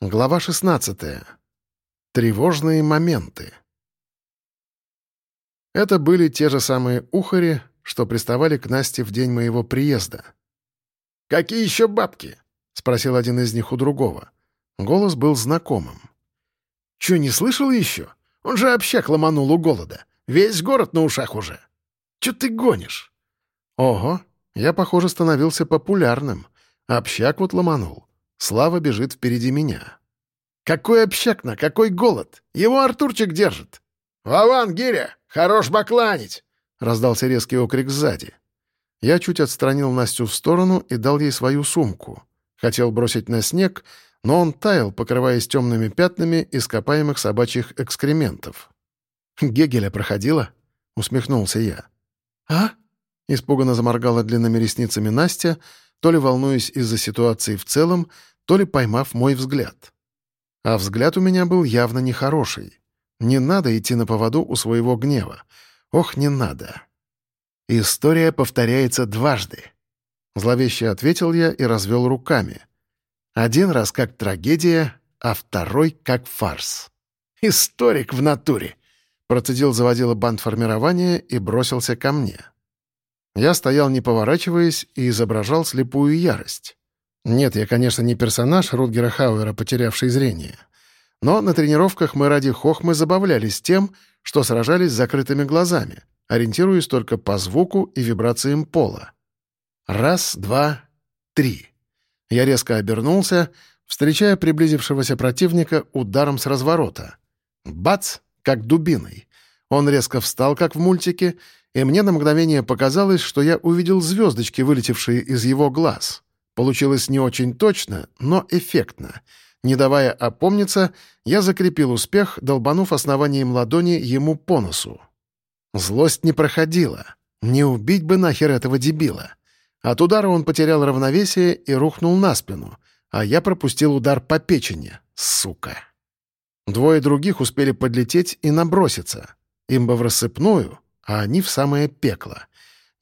Глава 16. Тревожные моменты. Это были те же самые ухари, что приставали к Насте в день моего приезда. «Какие еще бабки?» — спросил один из них у другого. Голос был знакомым. «Че, не слышал еще? Он же общак ломанул у голода. Весь город на ушах уже. Че ты гонишь?» «Ого, я, похоже, становился популярным. Общак вот ломанул. Слава бежит впереди меня. «Какой общак на какой голод! Его Артурчик держит!» «Вован, Гиря, хорош бакланить!» — раздался резкий окрик сзади. Я чуть отстранил Настю в сторону и дал ей свою сумку. Хотел бросить на снег, но он таял, покрываясь темными пятнами ископаемых собачьих экскрементов. «Гегеля проходила?» — усмехнулся я. «А?» — испуганно заморгала длинными ресницами Настя, то ли волнуясь из-за ситуации в целом, то ли поймав мой взгляд. А взгляд у меня был явно нехороший. Не надо идти на поводу у своего гнева. Ох, не надо. История повторяется дважды. Зловеще ответил я и развел руками. Один раз как трагедия, а второй как фарс. «Историк в натуре!» Процедил заводила бандформирование и бросился ко мне. Я стоял не поворачиваясь и изображал слепую ярость. Нет, я, конечно, не персонаж Рутгера Хауэра, потерявший зрение. Но на тренировках мы ради хохмы забавлялись тем, что сражались с закрытыми глазами, ориентируясь только по звуку и вибрациям пола. Раз, два, три. Я резко обернулся, встречая приблизившегося противника ударом с разворота. Бац! Как дубиной. Он резко встал, как в мультике, и мне на мгновение показалось, что я увидел звездочки, вылетевшие из его глаз. Получилось не очень точно, но эффектно. Не давая опомниться, я закрепил успех, долбанув основанием ладони ему по носу. Злость не проходила. Не убить бы нахер этого дебила. От удара он потерял равновесие и рухнул на спину, а я пропустил удар по печени. Сука. Двое других успели подлететь и наброситься. Им бы в рассыпную, а они в самое пекло.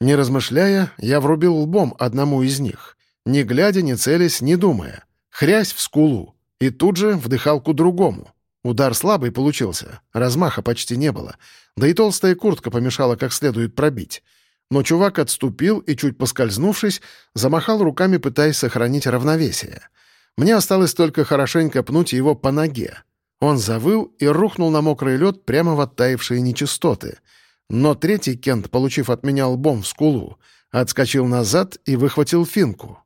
Не размышляя, я врубил лбом одному из них. Не глядя, не целясь, не думая. Хрясь в скулу. И тут же вдыхалку другому. Удар слабый получился, размаха почти не было. Да и толстая куртка помешала как следует пробить. Но чувак отступил и, чуть поскользнувшись, замахал руками, пытаясь сохранить равновесие. Мне осталось только хорошенько пнуть его по ноге. Он завыл и рухнул на мокрый лед прямо в оттаившие нечистоты. Но третий Кент, получив от меня лбом в скулу, отскочил назад и выхватил финку.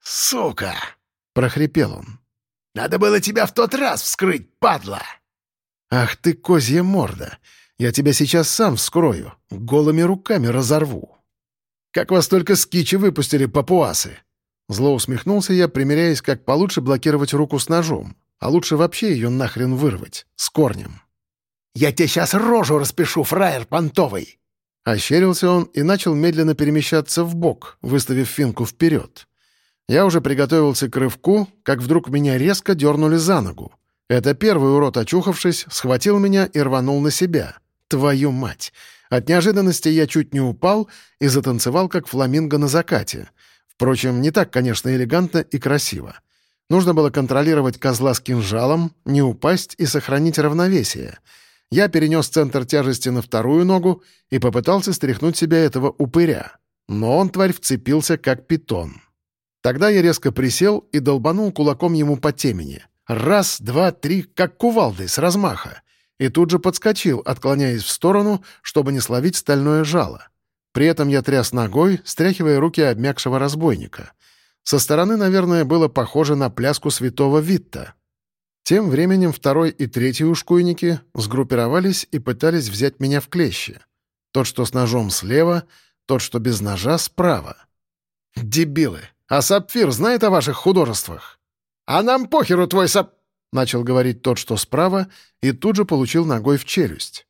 «Сука!» — прохрипел он. «Надо было тебя в тот раз вскрыть, падла!» «Ах ты, козья морда! Я тебя сейчас сам вскрою, голыми руками разорву!» «Как вас только с кичи выпустили, папуасы!» Зло усмехнулся я, примеряясь, как получше блокировать руку с ножом, а лучше вообще ее нахрен вырвать, с корнем. «Я тебе сейчас рожу распишу, фраер понтовый!» Ощерился он и начал медленно перемещаться в бок, выставив финку вперед. Я уже приготовился к рывку, как вдруг меня резко дернули за ногу. Это первый урод, очухавшись, схватил меня и рванул на себя. Твою мать! От неожиданности я чуть не упал и затанцевал, как фламинго на закате. Впрочем, не так, конечно, элегантно и красиво. Нужно было контролировать козла с кинжалом, не упасть и сохранить равновесие. Я перенес центр тяжести на вторую ногу и попытался стряхнуть себя этого упыря. Но он, тварь, вцепился, как питон. Тогда я резко присел и долбанул кулаком ему по темени. Раз, два, три, как кувалдой, с размаха. И тут же подскочил, отклоняясь в сторону, чтобы не словить стальное жало. При этом я тряс ногой, стряхивая руки обмякшего разбойника. Со стороны, наверное, было похоже на пляску святого Витта. Тем временем второй и третий ушкуйники сгруппировались и пытались взять меня в клещи. Тот, что с ножом слева, тот, что без ножа справа. Дебилы! А Сапфир знает о ваших художествах?» «А нам похеру твой сап...» — начал говорить тот, что справа, и тут же получил ногой в челюсть.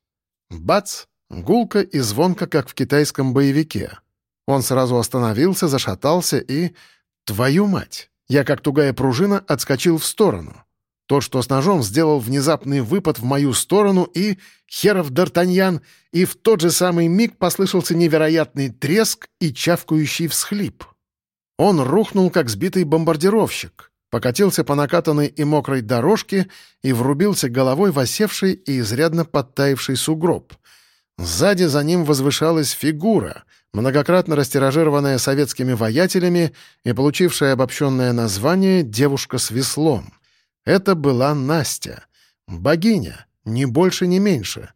Бац! Гулко и звонко, как в китайском боевике. Он сразу остановился, зашатался и... Твою мать! Я, как тугая пружина, отскочил в сторону. Тот, что с ножом, сделал внезапный выпад в мою сторону и... Херов Д'Артаньян! И в тот же самый миг послышался невероятный треск и чавкающий всхлип. Он рухнул, как сбитый бомбардировщик. покатился по накатанной и мокрой дорожке и врубился головой в осевший и изрядно подтаивший сугроб. Сзади за ним возвышалась фигура, многократно растиражированная советскими воятелями и получившая обобщенное название «девушка с веслом». Это была Настя. Богиня, ни больше, ни меньше.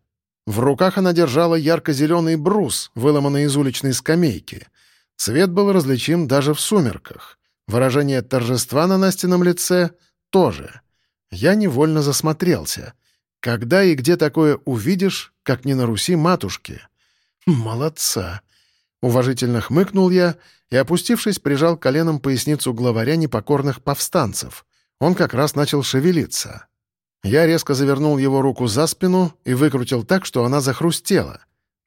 В руках она держала ярко-зеленый брус, выломанный из уличной скамейки. Цвет был различим даже в сумерках. Выражение торжества на Настином лице тоже. Я невольно засмотрелся. Когда и где такое увидишь, как не на Руси матушки? Молодца! Уважительно хмыкнул я и, опустившись, прижал коленом поясницу главаря непокорных повстанцев. Он как раз начал шевелиться. Я резко завернул его руку за спину и выкрутил так, что она захрустела.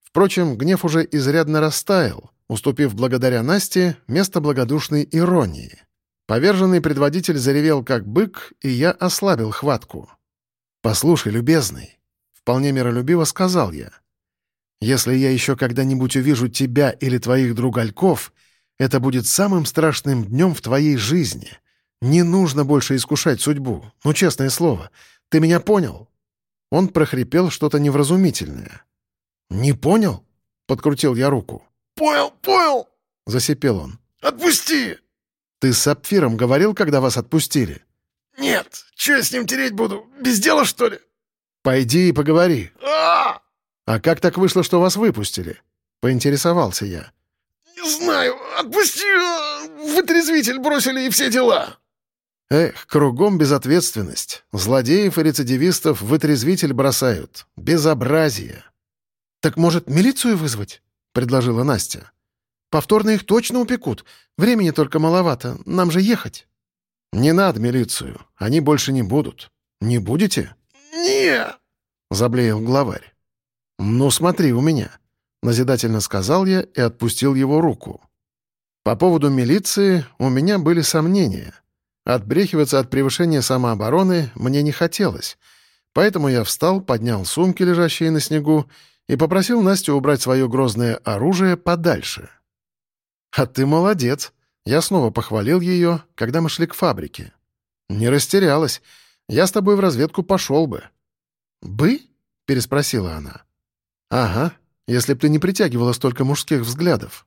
Впрочем, гнев уже изрядно растаял, уступив благодаря Насте место благодушной иронии. Поверженный предводитель заревел как бык, и я ослабил хватку. «Послушай, любезный», — вполне миролюбиво сказал я, если я еще когда-нибудь увижу тебя или твоих другальков, это будет самым страшным днем в твоей жизни. Не нужно больше искушать судьбу. Ну, честное слово. Ты меня понял?» Он прохрипел что-то невразумительное. «Не понял?» — подкрутил я руку. «Понял, понял!» — засипел он. «Отпусти!» «Ты с Сапфиром говорил, когда вас отпустили?» «Нет. Че я с ним тереть буду? Без дела, что ли?» «Пойди и поговори». А, -а, -а «А как так вышло, что вас выпустили?» — поинтересовался я. «Не знаю. Отпусти! Вытрезвитель бросили и все дела!» Эх, кругом безответственность. Злодеев и рецидивистов вытрезвитель бросают. Безобразие. «Так, может, милицию вызвать?» — предложила Настя. «Повторно их точно упекут. Времени только маловато. Нам же ехать». «Не надо милицию. Они больше не будут. Не будете?» «Не!» — заблеял главарь. «Ну, смотри у меня», — назидательно сказал я и отпустил его руку. По поводу милиции у меня были сомнения. Отбрехиваться от превышения самообороны мне не хотелось, поэтому я встал, поднял сумки, лежащие на снегу, и попросил Настю убрать свое грозное оружие подальше. «А ты молодец!» Я снова похвалил ее, когда мы шли к фабрике. «Не растерялась. Я с тобой в разведку пошел бы». «Бы?» — переспросила она. «Ага, если б ты не притягивала столько мужских взглядов».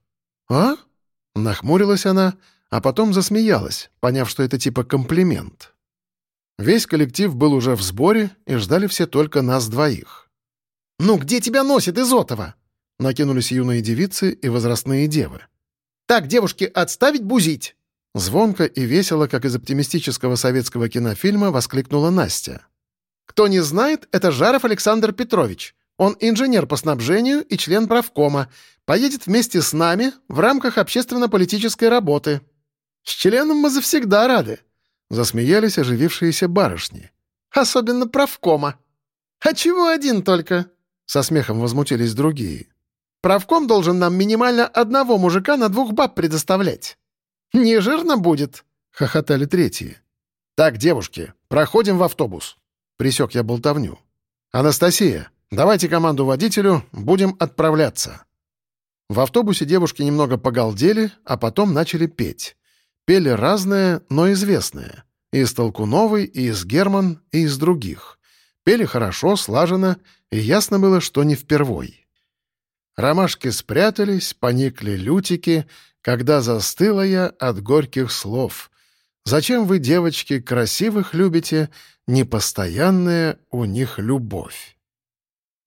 «А?» — нахмурилась она, а потом засмеялась, поняв, что это типа комплимент. Весь коллектив был уже в сборе, и ждали все только нас двоих. «Ну, где тебя носит, Изотова?» — накинулись юные девицы и возрастные девы. «Так, девушки, отставить бузить!» Звонко и весело, как из оптимистического советского кинофильма, воскликнула Настя. «Кто не знает, это Жаров Александр Петрович. Он инженер по снабжению и член правкома. Поедет вместе с нами в рамках общественно-политической работы. С членом мы завсегда рады. Засмеялись оживившиеся барышни. Особенно правкома. А чего один только? Со смехом возмутились другие. Правком должен нам минимально одного мужика на двух баб предоставлять. Не жирно будет, хохотали третьи. Так, девушки, проходим в автобус. Присек я болтовню. Анастасия, Давайте команду водителю, будем отправляться». В автобусе девушки немного погалдели, а потом начали петь. Пели разное, но известное. И из Толкуновой, и из Герман, и из других. Пели хорошо, слаженно, и ясно было, что не впервой. Ромашки спрятались, поникли лютики, когда застыла я от горьких слов. Зачем вы, девочки, красивых любите, непостоянная у них любовь?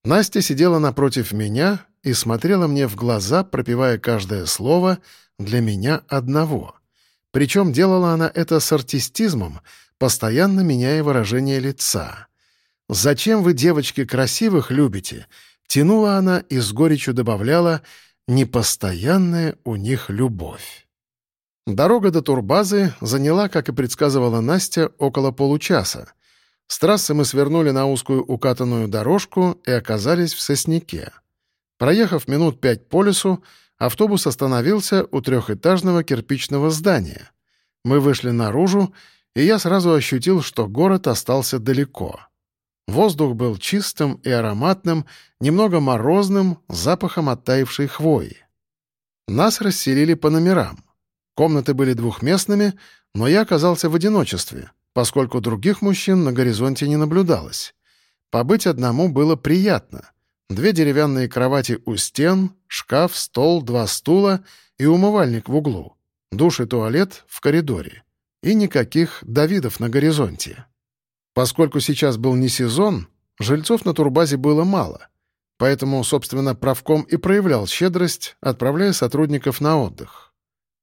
Настя сидела напротив меня и смотрела мне в глаза, пропевая каждое слово для меня одного. Причем делала она это с артистизмом, постоянно меняя выражение лица. «Зачем вы, девочки, красивых любите?» Тянула она и с горечью добавляла «непостоянная у них любовь». Дорога до турбазы заняла, как и предсказывала Настя, около получаса. С трассы мы свернули на узкую укатанную дорожку и оказались в Сосняке. Проехав минут пять по лесу, автобус остановился у трехэтажного кирпичного здания. Мы вышли наружу, и я сразу ощутил, что город остался далеко. Воздух был чистым и ароматным, немного морозным, запахом оттаившей хвои. Нас расселили по номерам. Комнаты были двухместными, Но я оказался в одиночестве, поскольку других мужчин на горизонте не наблюдалось. Побыть одному было приятно. Две деревянные кровати у стен, шкаф, стол, два стула и умывальник в углу. Душ и туалет в коридоре. И никаких Давидов на горизонте. Поскольку сейчас был не сезон, жильцов на турбазе было мало. Поэтому, собственно, правком и проявлял щедрость, отправляя сотрудников на отдых.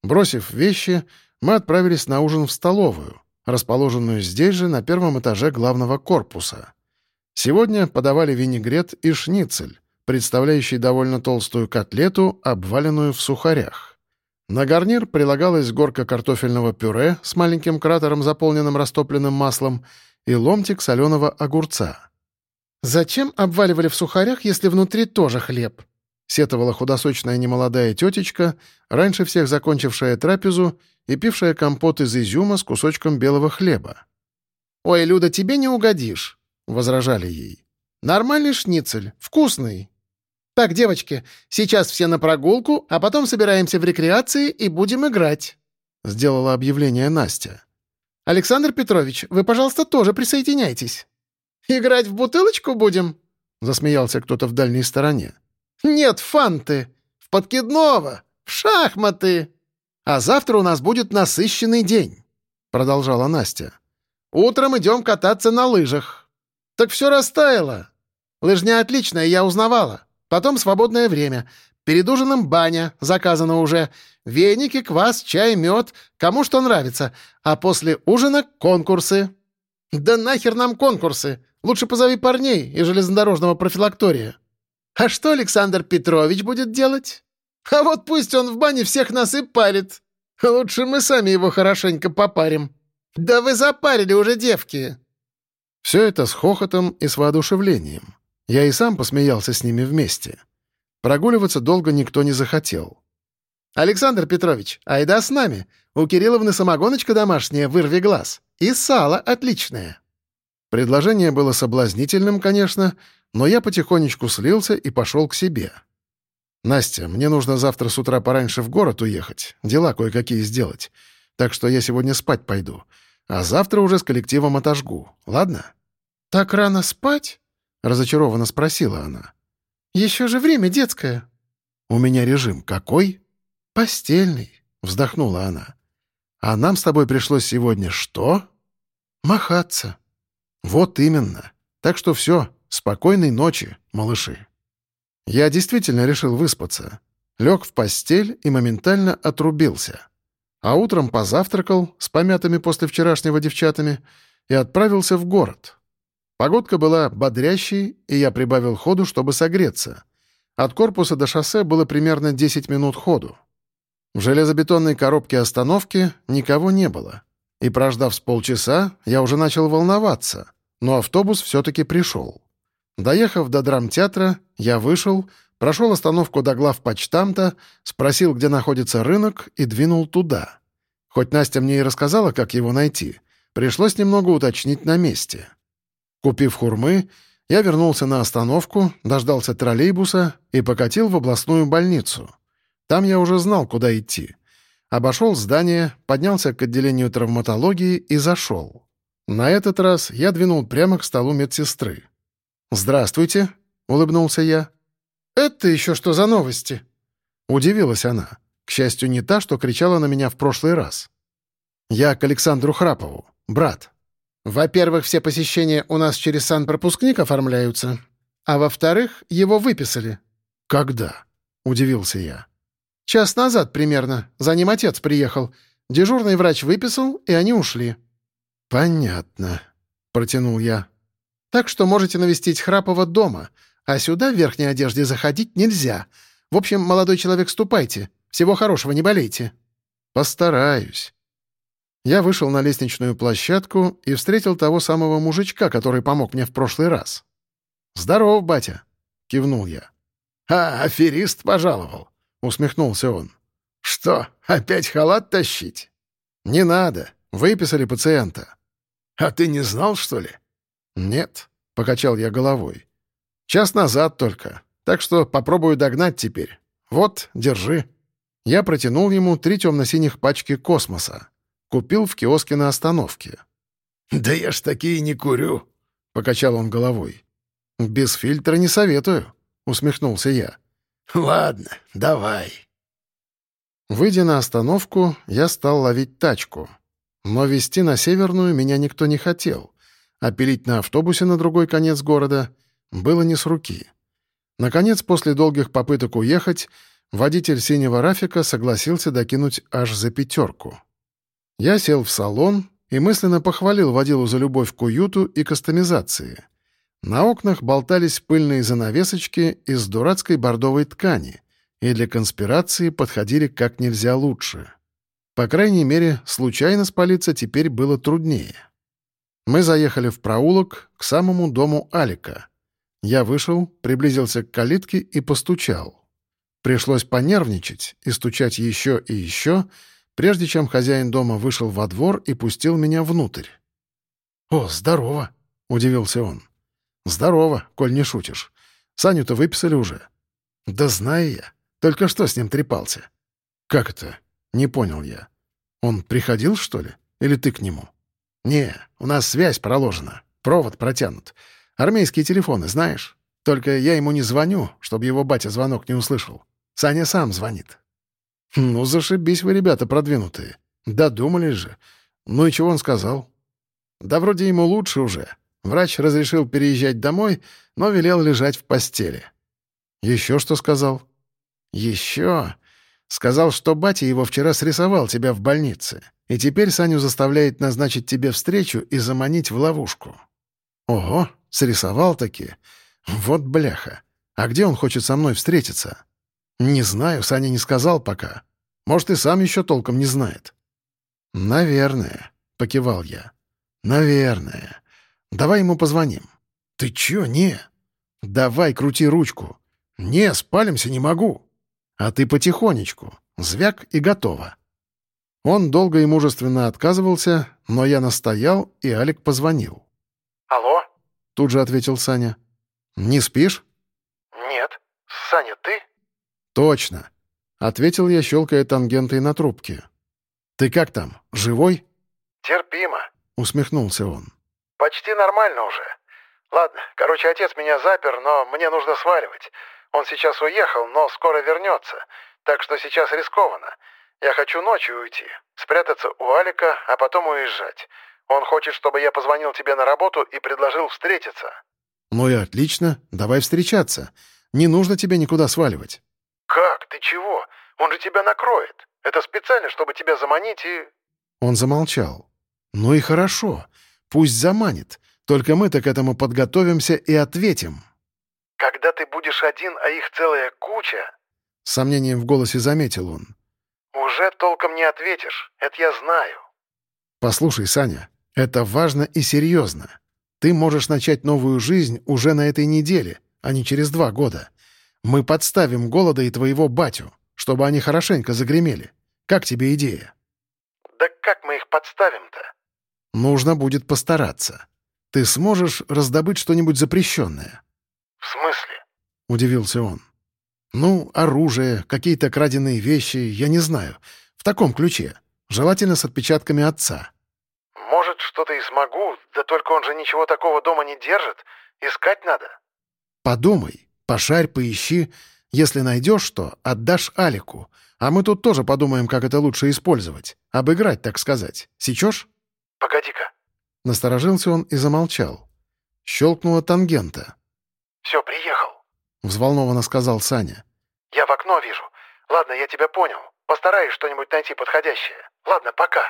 Бросив вещи, мы отправились на ужин в столовую, расположенную здесь же на первом этаже главного корпуса. Сегодня подавали винегрет и шницель, представляющий довольно толстую котлету, обваленную в сухарях. На гарнир прилагалась горка картофельного пюре с маленьким кратером, заполненным растопленным маслом, и ломтик соленого огурца. «Зачем обваливали в сухарях, если внутри тоже хлеб?» — сетовала худосочная немолодая тетечка, раньше всех закончившая трапезу и пившая компот из изюма с кусочком белого хлеба. «Ой, Люда, тебе не угодишь», — возражали ей. «Нормальный шницель, вкусный». «Так, девочки, сейчас все на прогулку, а потом собираемся в рекреации и будем играть», — сделала объявление Настя. «Александр Петрович, вы, пожалуйста, тоже присоединяйтесь». «Играть в бутылочку будем?» — засмеялся кто-то в дальней стороне. «Нет, фанты! В подкидного! В шахматы!» «А завтра у нас будет насыщенный день», — продолжала Настя. «Утром идем кататься на лыжах». «Так все растаяло. Лыжня отличная, я узнавала. Потом свободное время. Перед ужином баня, заказано уже. Веники, квас, чай, мед. Кому что нравится. А после ужина конкурсы». «Да нахер нам конкурсы? Лучше позови парней из железнодорожного профилактория». «А что Александр Петрович будет делать?» А вот пусть он в бане всех нас и парит. Лучше мы сами его хорошенько попарим. Да вы запарили уже девки!» Все это с хохотом и с воодушевлением. Я и сам посмеялся с ними вместе. Прогуливаться долго никто не захотел. «Александр Петрович, айда с нами. У Кирилловны самогоночка домашняя, вырви глаз. И сало отличное». Предложение было соблазнительным, конечно, но я потихонечку слился и пошел к себе. «Настя, мне нужно завтра с утра пораньше в город уехать, дела кое-какие сделать. Так что я сегодня спать пойду. А завтра уже с коллективом отожгу. Ладно?» «Так рано спать?» — разочарованно спросила она. «Еще же время детское». «У меня режим какой?» «Постельный», — вздохнула она. «А нам с тобой пришлось сегодня что?» «Махаться». «Вот именно. Так что все, спокойной ночи, малыши». Я действительно решил выспаться. Лег в постель и моментально отрубился. А утром позавтракал с помятыми после вчерашнего девчатами и отправился в город. Погодка была бодрящей, и я прибавил ходу, чтобы согреться. От корпуса до шоссе было примерно 10 минут ходу. В железобетонной коробке остановки никого не было. И прождав с полчаса, я уже начал волноваться, но автобус все-таки пришел. Доехав до драмтеатра, я вышел, прошел остановку до глав почтамта, спросил, где находится рынок, и двинул туда. Хоть Настя мне и рассказала, как его найти, пришлось немного уточнить на месте. Купив хурмы, я вернулся на остановку, дождался троллейбуса и покатил в областную больницу. Там я уже знал, куда идти. Обошел здание, поднялся к отделению травматологии и зашел. На этот раз я двинул прямо к столу медсестры. «Здравствуйте», — улыбнулся я. «Это еще что за новости?» Удивилась она. К счастью, не та, что кричала на меня в прошлый раз. «Я к Александру Храпову, брат». «Во-первых, все посещения у нас через санпропускник оформляются, а во-вторых, его выписали». «Когда?» — удивился я. «Час назад примерно. За ним отец приехал. Дежурный врач выписал, и они ушли». «Понятно», — протянул я. Так что можете навестить Храпова дома, а сюда в верхней одежде заходить нельзя. В общем, молодой человек, ступайте. Всего хорошего, не болейте». «Постараюсь». Я вышел на лестничную площадку и встретил того самого мужичка, который помог мне в прошлый раз. «Здорово, батя!» — кивнул я. «А, аферист пожаловал!» — усмехнулся он. «Что, опять халат тащить?» «Не надо. Выписали пациента». «А ты не знал, что ли?» «Нет», — покачал я головой. «Час назад только, так что попробую догнать теперь. Вот, держи». Я протянул ему три темно-синих пачки космоса. Купил в киоске на остановке. «Да я ж такие не курю», — покачал он головой. «Без фильтра не советую», — усмехнулся я. «Ладно, давай». Выйдя на остановку, я стал ловить тачку. Но везти на Северную меня никто не хотел, а пилить на автобусе на другой конец города было не с руки. Наконец, после долгих попыток уехать, водитель синего Рафика согласился докинуть аж за пятерку. Я сел в салон и мысленно похвалил водилу за любовь к уюту и кастомизации. На окнах болтались пыльные занавесочки из дурацкой бордовой ткани, и для конспирации подходили как нельзя лучше. По крайней мере, случайно спалиться теперь было труднее. Мы заехали в проулок к самому дому Алика. Я вышел, приблизился к калитке и постучал. Пришлось понервничать и стучать еще и еще, прежде чем хозяин дома вышел во двор и пустил меня внутрь. «О, здорово!» — удивился он. «Здорово, коль не шутишь. Саню-то выписали уже». «Да знаю я. Только что с ним трепался?» «Как это?» — не понял я. «Он приходил, что ли? Или ты к нему?» «Не, у нас связь проложена. Провод протянут. Армейские телефоны, знаешь? Только я ему не звоню, чтобы его батя звонок не услышал. Саня сам звонит». «Ну, зашибись вы, ребята продвинутые. Додумались же. Ну и чего он сказал?» «Да вроде ему лучше уже. Врач разрешил переезжать домой, но велел лежать в постели». «Еще что сказал?» «Еще...» Сказал, что батя его вчера срисовал тебя в больнице, и теперь Саню заставляет назначить тебе встречу и заманить в ловушку. Ого, срисовал таки. Вот бляха. А где он хочет со мной встретиться? Не знаю, Саня не сказал пока. Может, и сам еще толком не знает. Наверное, — покивал я. Наверное. Давай ему позвоним. Ты чё, не? Давай, крути ручку. Не, спалимся не могу. А ты потихонечку. Звяк и готово. Он долго и мужественно отказывался, но я настоял, и Алик позвонил. «Алло?» — тут же ответил Саня. «Не спишь?» «Нет. Саня, ты?» «Точно», — ответил я, щелкая тангентой на трубке. «Ты как там, живой?» «Терпимо», — усмехнулся он. «Почти нормально уже. Ладно, короче, отец меня запер, но мне нужно сваливать. Он сейчас уехал, но скоро вернется, так что сейчас рискованно. Я хочу ночью уйти, спрятаться у Алика, а потом уезжать. Он хочет, чтобы я позвонил тебе на работу и предложил встретиться». «Ну и отлично. Давай встречаться. Не нужно тебе никуда сваливать». «Как? Ты чего? Он же тебя накроет. Это специально, чтобы тебя заманить и...» Он замолчал. «Ну и хорошо. Пусть заманит. Только мы-то к этому подготовимся и ответим». Когда ты будешь один, а их целая куча...» С сомнением в голосе заметил он. «Уже толком не ответишь, это я знаю». «Послушай, Саня, это важно и серьезно. Ты можешь начать новую жизнь уже на этой неделе, а не через два года. Мы подставим голода и твоего батю, чтобы они хорошенько загремели. Как тебе идея?» «Да как мы их подставим-то?» «Нужно будет постараться. Ты сможешь раздобыть что-нибудь запрещенное?» «В смысле?» — удивился он. «Ну, оружие, какие-то краденые вещи, я не знаю. В таком ключе. Желательно с отпечатками отца». «Может, что-то и смогу, да только он же ничего такого дома не держит. Искать надо». «Подумай, пошарь, поищи. Если найдешь что, отдашь Алику. А мы тут тоже подумаем, как это лучше использовать. Обыграть, так сказать. Сечешь?» «Погоди-ка». Насторожился он и замолчал. Щелкнула тангента. «Все, приехал», — взволнованно сказал Саня. «Я в окно вижу. Ладно, я тебя понял. Постараюсь что-нибудь найти подходящее. Ладно, пока».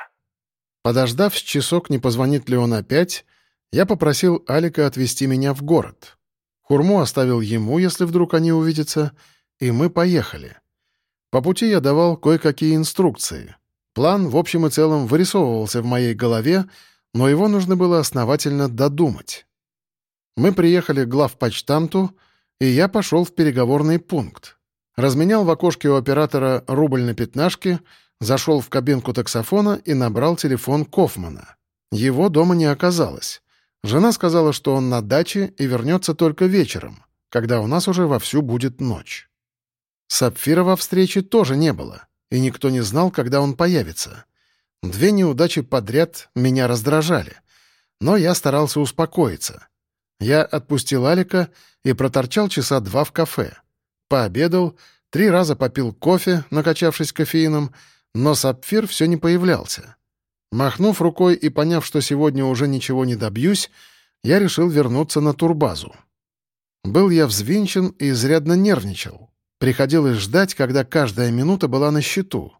Подождав с часок, не позвонит ли он опять, я попросил Алика отвезти меня в город. Хурму оставил ему, если вдруг они увидятся, и мы поехали. По пути я давал кое-какие инструкции. План в общем и целом вырисовывался в моей голове, но его нужно было основательно додумать. Мы приехали к главпочтамту, и я пошел в переговорный пункт. Разменял в окошке у оператора рубль на пятнашки, зашел в кабинку таксофона и набрал телефон Кофмана. Его дома не оказалось. Жена сказала, что он на даче и вернется только вечером, когда у нас уже вовсю будет ночь. Сапфира во встрече тоже не было, и никто не знал, когда он появится. Две неудачи подряд меня раздражали. Но я старался успокоиться. Я отпустил Алика и проторчал часа два в кафе. Пообедал, три раза попил кофе, накачавшись кофеином, но сапфир все не появлялся. Махнув рукой и поняв, что сегодня уже ничего не добьюсь, я решил вернуться на турбазу. Был я взвинчен и изрядно нервничал. Приходилось ждать, когда каждая минута была на счету.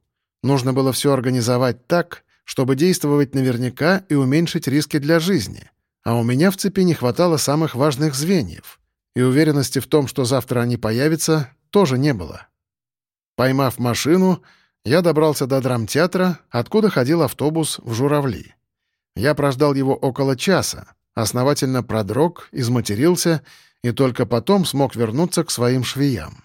Нужно было все организовать так, чтобы действовать наверняка и уменьшить риски для жизни. А у меня в цепи не хватало самых важных звеньев. И уверенности в том, что завтра они появятся, тоже не было. Поймав машину, я добрался до драмтеатра, откуда ходил автобус в Журавли. Я прождал его около часа, основательно продрог, изматерился и только потом смог вернуться к своим швеям.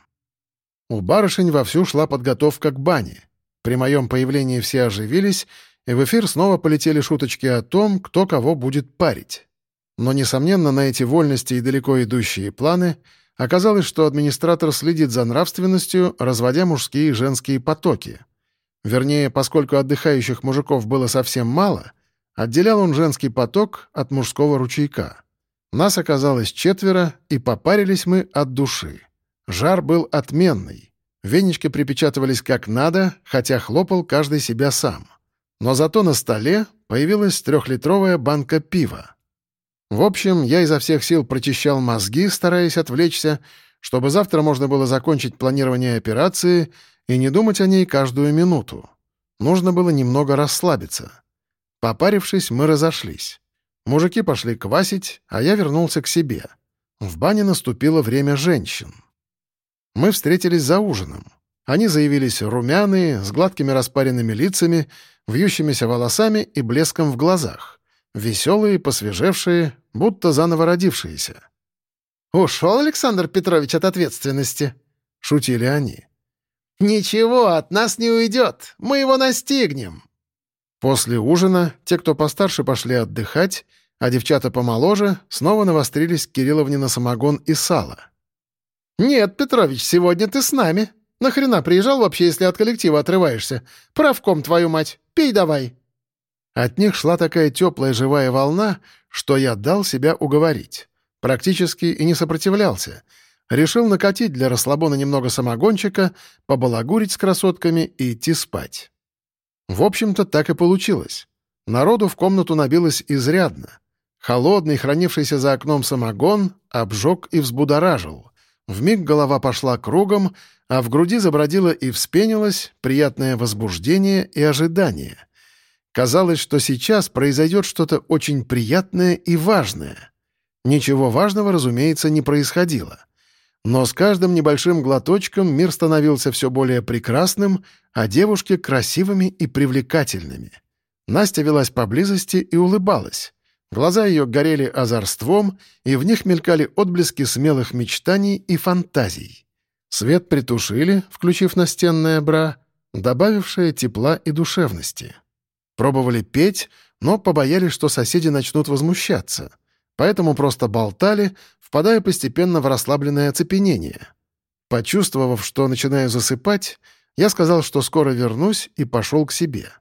У барышень вовсю шла подготовка к бане. При моем появлении все оживились, и в эфир снова полетели шуточки о том, кто кого будет парить. Но, несомненно, на эти вольности и далеко идущие планы оказалось, что администратор следит за нравственностью, разводя мужские и женские потоки. Вернее, поскольку отдыхающих мужиков было совсем мало, отделял он женский поток от мужского ручейка. Нас оказалось четверо, и попарились мы от души. Жар был отменный. Венички припечатывались как надо, хотя хлопал каждый себя сам. Но зато на столе появилась трехлитровая банка пива. В общем, я изо всех сил прочищал мозги, стараясь отвлечься, чтобы завтра можно было закончить планирование операции и не думать о ней каждую минуту. Нужно было немного расслабиться. Попарившись, мы разошлись. Мужики пошли квасить, а я вернулся к себе. В бане наступило время женщин. Мы встретились за ужином. Они заявились румяные, с гладкими распаренными лицами, вьющимися волосами и блеском в глазах. Веселые, посвежевшие, будто заново родившиеся. «Ушел Александр Петрович от ответственности?» — шутили они. «Ничего, от нас не уйдет. Мы его настигнем». После ужина те, кто постарше, пошли отдыхать, а девчата помоложе снова навострились к Кирилловне на самогон и сало. «Нет, Петрович, сегодня ты с нами. Нахрена приезжал вообще, если от коллектива отрываешься? Правком, твою мать. Пей давай». От них шла такая теплая живая волна, что я дал себя уговорить. Практически и не сопротивлялся. Решил накатить для расслабона немного самогончика, побалагурить с красотками и идти спать. В общем-то, так и получилось. Народу в комнату набилось изрядно. Холодный, хранившийся за окном самогон, обжег и взбудоражил. Вмиг голова пошла кругом, а в груди забродило и вспенилось приятное возбуждение и ожидание. Казалось, что сейчас произойдет что-то очень приятное и важное. Ничего важного, разумеется, не происходило. Но с каждым небольшим глоточком мир становился все более прекрасным, а девушки — красивыми и привлекательными. Настя велась поблизости и улыбалась. Глаза ее горели озорством, и в них мелькали отблески смелых мечтаний и фантазий. Свет притушили, включив настенное бра, добавившее тепла и душевности. Пробовали петь, но побоялись, что соседи начнут возмущаться. Поэтому просто болтали, впадая постепенно в расслабленное оцепенение. Почувствовав, что начинаю засыпать, я сказал, что скоро вернусь, и пошел к себе.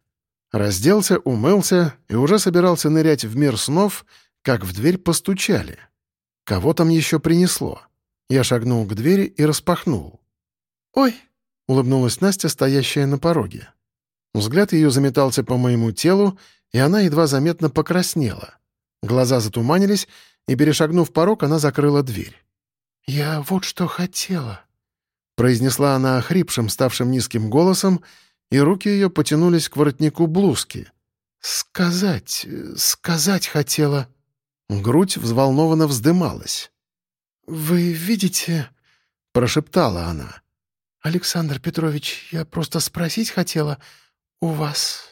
Разделся, умылся и уже собирался нырять в мир снов, как в дверь постучали. Кого там еще принесло? Я шагнул к двери и распахнул. «Ой!» — улыбнулась Настя, стоящая на пороге. Взгляд ее заметался по моему телу, и она едва заметно покраснела. Глаза затуманились, и, перешагнув порог, она закрыла дверь. «Я вот что хотела», — произнесла она охрипшим, ставшим низким голосом, и руки ее потянулись к воротнику блузки. «Сказать, сказать хотела...» Грудь взволнованно вздымалась. «Вы видите...» — прошептала она. «Александр Петрович, я просто спросить хотела, у вас